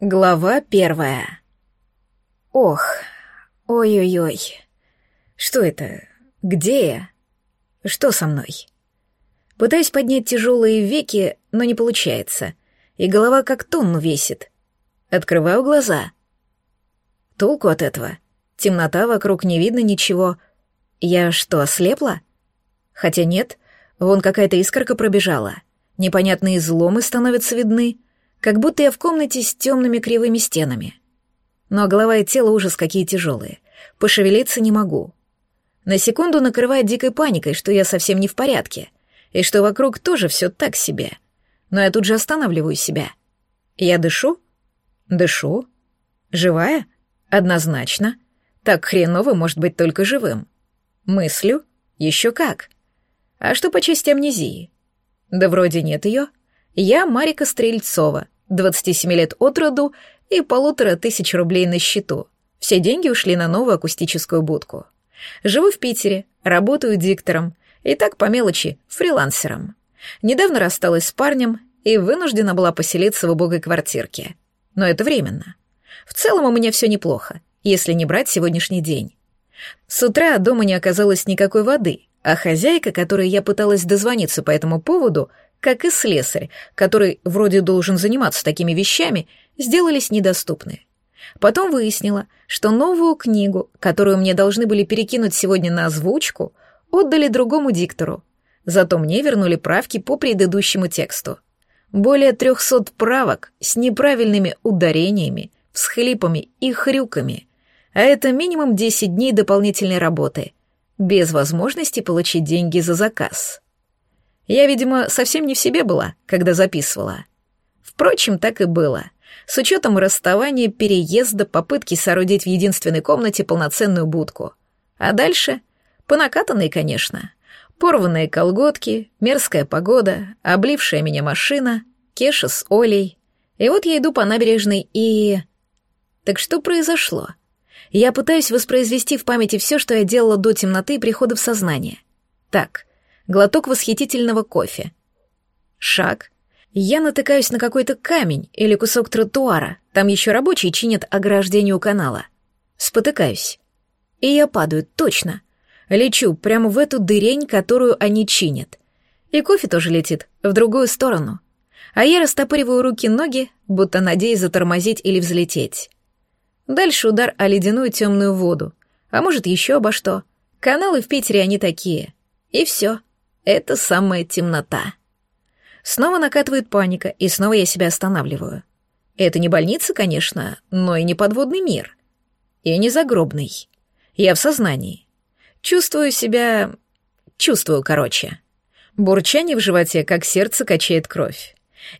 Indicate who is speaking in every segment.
Speaker 1: Глава первая. Ох, ой-ой-ой. Что это? Где я? Что со мной? Пытаюсь поднять тяжелые веки, но не получается, и голова как тонну весит. Открываю глаза. Толку от этого? Темнота, вокруг не видно ничего. Я что, ослепла? Хотя нет, вон какая-то искорка пробежала. Непонятные изломы становятся видны — как будто я в комнате с темными кривыми стенами. Но голова и тело ужас какие тяжелые. Пошевелиться не могу. На секунду накрывает дикой паникой, что я совсем не в порядке, и что вокруг тоже все так себе. Но я тут же останавливаю себя. Я дышу? Дышу. Живая? Однозначно. Так хреново может быть только живым. Мыслю? Еще как. А что по части амнезии? Да вроде нет ее. Я Марика Стрельцова, 27 лет от роду и полутора тысяч рублей на счету. Все деньги ушли на новую акустическую будку. Живу в Питере, работаю диктором, и так по мелочи, фрилансером. Недавно рассталась с парнем и вынуждена была поселиться в убогой квартирке. Но это временно. В целом у меня все неплохо, если не брать сегодняшний день. С утра дома не оказалось никакой воды, а хозяйка, которой я пыталась дозвониться по этому поводу, как и слесарь, который вроде должен заниматься такими вещами, сделались недоступны. Потом выяснила, что новую книгу, которую мне должны были перекинуть сегодня на озвучку, отдали другому диктору. Зато мне вернули правки по предыдущему тексту. Более трехсот правок с неправильными ударениями, всхлипами и хрюками. А это минимум 10 дней дополнительной работы, без возможности получить деньги за заказ. Я, видимо, совсем не в себе была, когда записывала. Впрочем, так и было. С учетом расставания, переезда, попытки соорудить в единственной комнате полноценную будку. А дальше? По накатанной, конечно. Порванные колготки, мерзкая погода, облившая меня машина, Кеша с Олей. И вот я иду по набережной и... Так что произошло? Я пытаюсь воспроизвести в памяти все, что я делала до темноты и прихода в сознание. Так, глоток восхитительного кофе. Шаг. Я натыкаюсь на какой-то камень или кусок тротуара. Там еще рабочие чинят ограждение у канала. Спотыкаюсь. И я падаю, точно. Лечу прямо в эту дырень, которую они чинят. И кофе тоже летит в другую сторону. А я растопыриваю руки-ноги, будто надеясь затормозить или взлететь. Дальше удар о ледяную темную воду. А может, еще обо что. Каналы в Питере они такие. И все. Это самая темнота. Снова накатывает паника, и снова я себя останавливаю. Это не больница, конечно, но и не подводный мир. И не загробный. Я в сознании. Чувствую себя... Чувствую, короче. Бурчание в животе, как сердце качает кровь.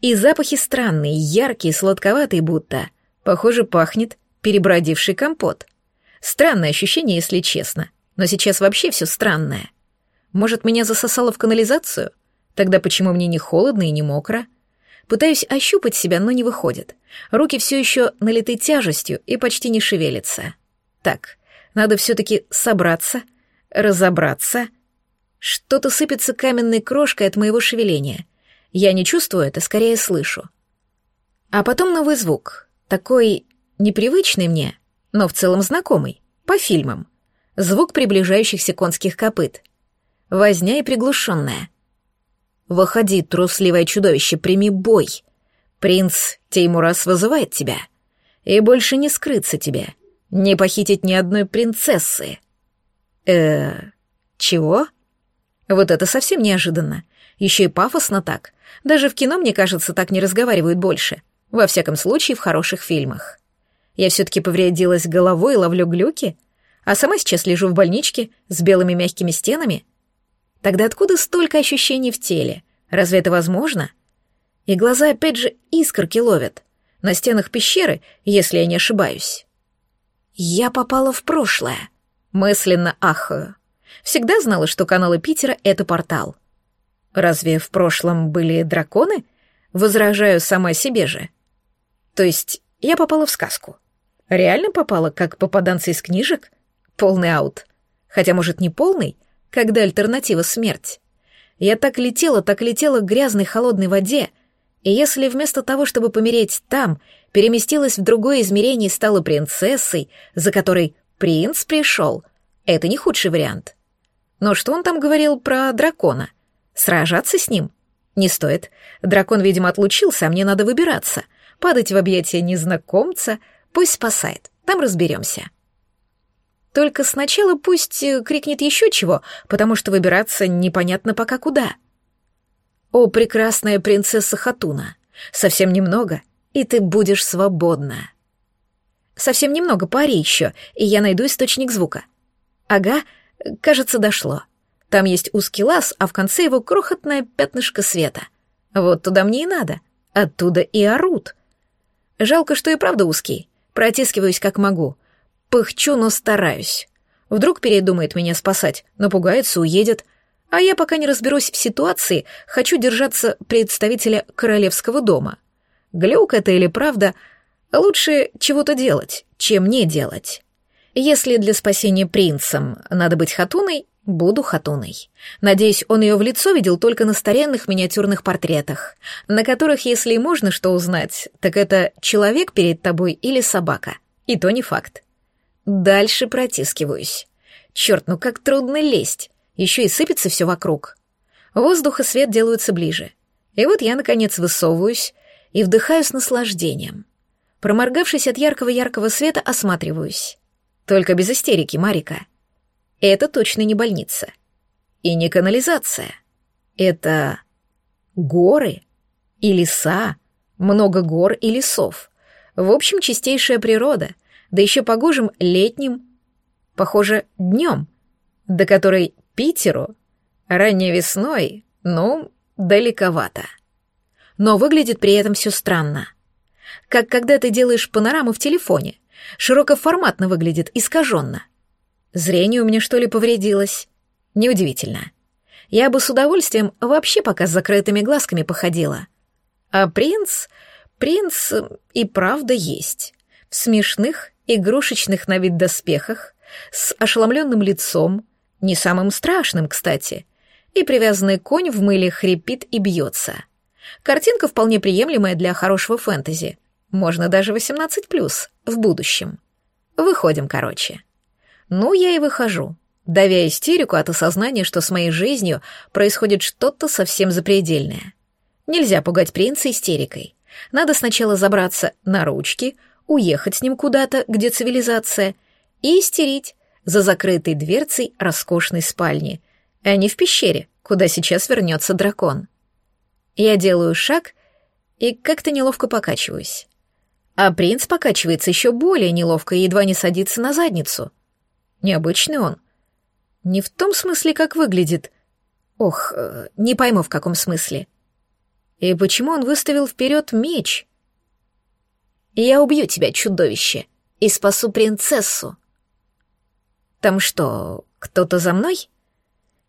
Speaker 1: И запахи странные, яркие, сладковатые будто. Похоже, пахнет перебродивший компот. Странное ощущение, если честно. Но сейчас вообще все странное. Может, меня засосало в канализацию? Тогда почему мне не холодно и не мокро? Пытаюсь ощупать себя, но не выходит. Руки все еще налиты тяжестью и почти не шевелятся. Так, надо все-таки собраться, разобраться. Что-то сыпется каменной крошкой от моего шевеления. Я не чувствую это, скорее слышу. А потом новый звук, такой непривычный мне, но в целом знакомый, по фильмам. Звук приближающихся конских копыт — возня и приглушенная. «Выходи, трусливое чудовище, прими бой. Принц Теймурас вызывает тебя. И больше не скрыться тебе, не похитить ни одной принцессы». «Э, чего?» Вот это совсем неожиданно. Еще и пафосно так. Даже в кино, мне кажется, так не разговаривают больше. Во всяком случае, в хороших фильмах. Я все-таки повредилась головой и ловлю глюки, а сама сейчас лежу в больничке с белыми мягкими стенами — Тогда откуда столько ощущений в теле? Разве это возможно? И глаза опять же искорки ловят. На стенах пещеры, если я не ошибаюсь. Я попала в прошлое. Мысленно ахаю. Всегда знала, что каналы Питера — это портал. Разве в прошлом были драконы? Возражаю сама себе же. То есть я попала в сказку. Реально попала, как попаданцы из книжек? Полный аут. Хотя, может, не полный, когда альтернатива смерть. Я так летела, так летела к грязной холодной воде, И если вместо того, чтобы помереть там, переместилась в другое измерение и стала принцессой, за которой принц пришел, это не худший вариант. Но что он там говорил про дракона? Сражаться с ним? Не стоит. Дракон, видимо, отлучился, а мне надо выбираться. Падать в объятия незнакомца, пусть спасает. Там разберемся. Только сначала пусть э, крикнет еще чего, потому что выбираться непонятно пока куда. О, прекрасная принцесса Хатуна, совсем немного, и ты будешь свободна. Совсем немного, пари еще, и я найду источник звука. Ага, кажется, дошло. Там есть узкий лаз, а в конце его крохотное пятнышко света. Вот туда мне и надо. Оттуда и орут. Жалко, что и правда узкий. Протискиваюсь как могу. Пыхчу, но стараюсь. Вдруг передумает меня спасать, напугается, уедет. А я пока не разберусь в ситуации, хочу держаться представителя королевского дома. Глюк это или правда, лучше чего-то делать, чем не делать. Если для спасения принцем надо быть хатуной, буду хатуной. Надеюсь, он ее в лицо видел только на старинных миниатюрных портретах, на которых, если и можно что узнать, так это человек перед тобой или собака. И то не факт. Дальше протискиваюсь. Черт, ну как трудно лезть. Еще и сыпется все вокруг. Воздух и свет делаются ближе. И вот я, наконец, высовываюсь и вдыхаю с наслаждением. Проморгавшись от яркого-яркого света, осматриваюсь. Только без истерики, Марика. Это точно не больница. И не канализация. Это горы и леса, много гор и лесов. В общем, чистейшая природа — да еще погожим летним, похоже, днем, до которой Питеру ранней весной, ну, далековато. Но выглядит при этом все странно. Как когда ты делаешь панораму в телефоне. Широкоформатно выглядит, искаженно. Зрение у меня, что ли, повредилось? Неудивительно. Я бы с удовольствием вообще пока с закрытыми глазками походила. А принц... Принц и правда есть. В смешных игрушечных на вид доспехах, с ошеломленным лицом, не самым страшным, кстати, и привязанный конь в мыле хрипит и бьется. Картинка вполне приемлемая для хорошего фэнтези. Можно даже 18+, в будущем. Выходим, короче. Ну, я и выхожу, давя истерику от осознания, что с моей жизнью происходит что-то совсем запредельное. Нельзя пугать принца истерикой. Надо сначала забраться на ручки — уехать с ним куда-то, где цивилизация, и истерить за закрытой дверцей роскошной спальни, а не в пещере, куда сейчас вернется дракон. Я делаю шаг и как-то неловко покачиваюсь. А принц покачивается еще более неловко и едва не садится на задницу. Необычный он. Не в том смысле, как выглядит. Ох, э, не пойму, в каком смысле. И почему он выставил вперед меч — я убью тебя, чудовище, и спасу принцессу. Там что, кто-то за мной?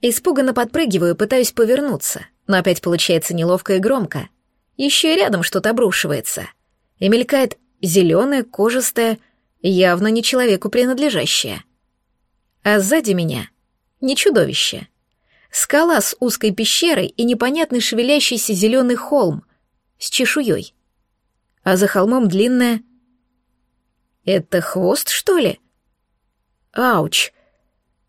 Speaker 1: Испуганно подпрыгиваю, пытаюсь повернуться, но опять получается неловко и громко. Еще и рядом что-то обрушивается. И мелькает зеленое, кожистое, явно не человеку принадлежащее. А сзади меня не чудовище. Скала с узкой пещерой и непонятный шевелящийся зеленый холм с чешуей а за холмом длинная... Это хвост, что ли? Ауч.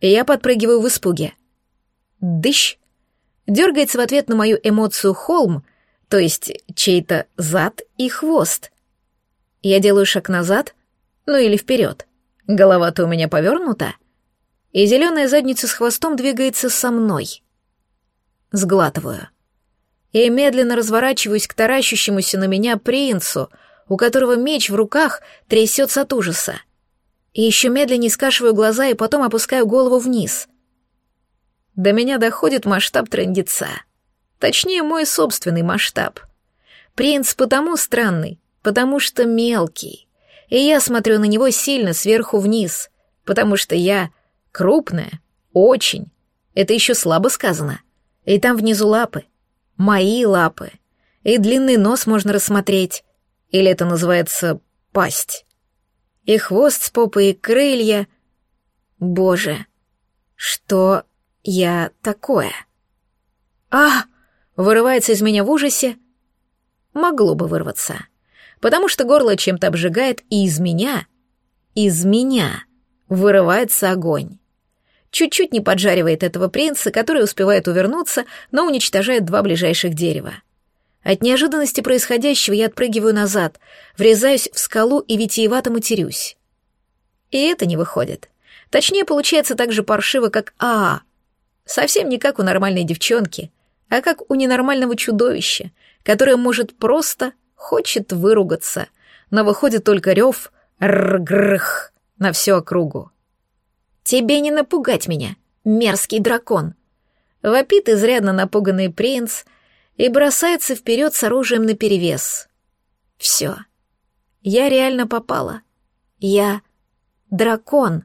Speaker 1: Я подпрыгиваю в испуге. Дыщ. Дергается в ответ на мою эмоцию холм, то есть чей-то зад и хвост. Я делаю шаг назад, ну или вперед. Голова-то у меня повернута, и зеленая задница с хвостом двигается со мной. Сглатываю и медленно разворачиваюсь к таращущемуся на меня принцу, у которого меч в руках трясется от ужаса. И еще медленнее скашиваю глаза и потом опускаю голову вниз. До меня доходит масштаб трындеца. Точнее, мой собственный масштаб. Принц потому странный, потому что мелкий. И я смотрю на него сильно сверху вниз, потому что я крупная, очень. Это еще слабо сказано. И там внизу лапы, мои лапы. И длинный нос можно рассмотреть. Или это называется пасть. И хвост с попой, и крылья. Боже, что я такое? А! Вырывается из меня в ужасе. могло бы вырваться. Потому что горло чем-то обжигает, и из меня, из меня вырывается огонь. Чуть-чуть не поджаривает этого принца, который успевает увернуться, но уничтожает два ближайших дерева. От неожиданности происходящего я отпрыгиваю назад, врезаюсь в скалу и витиевато матерюсь. И это не выходит. Точнее, получается так же паршиво, как АА. Совсем не как у нормальной девчонки, а как у ненормального чудовища, которое может просто хочет выругаться, но выходит только рев ргрх на всю округу. «Тебе не напугать меня, мерзкий дракон!» Вопит изрядно напуганный принц и бросается вперед с оружием наперевес. Все. Я реально попала. Я дракон.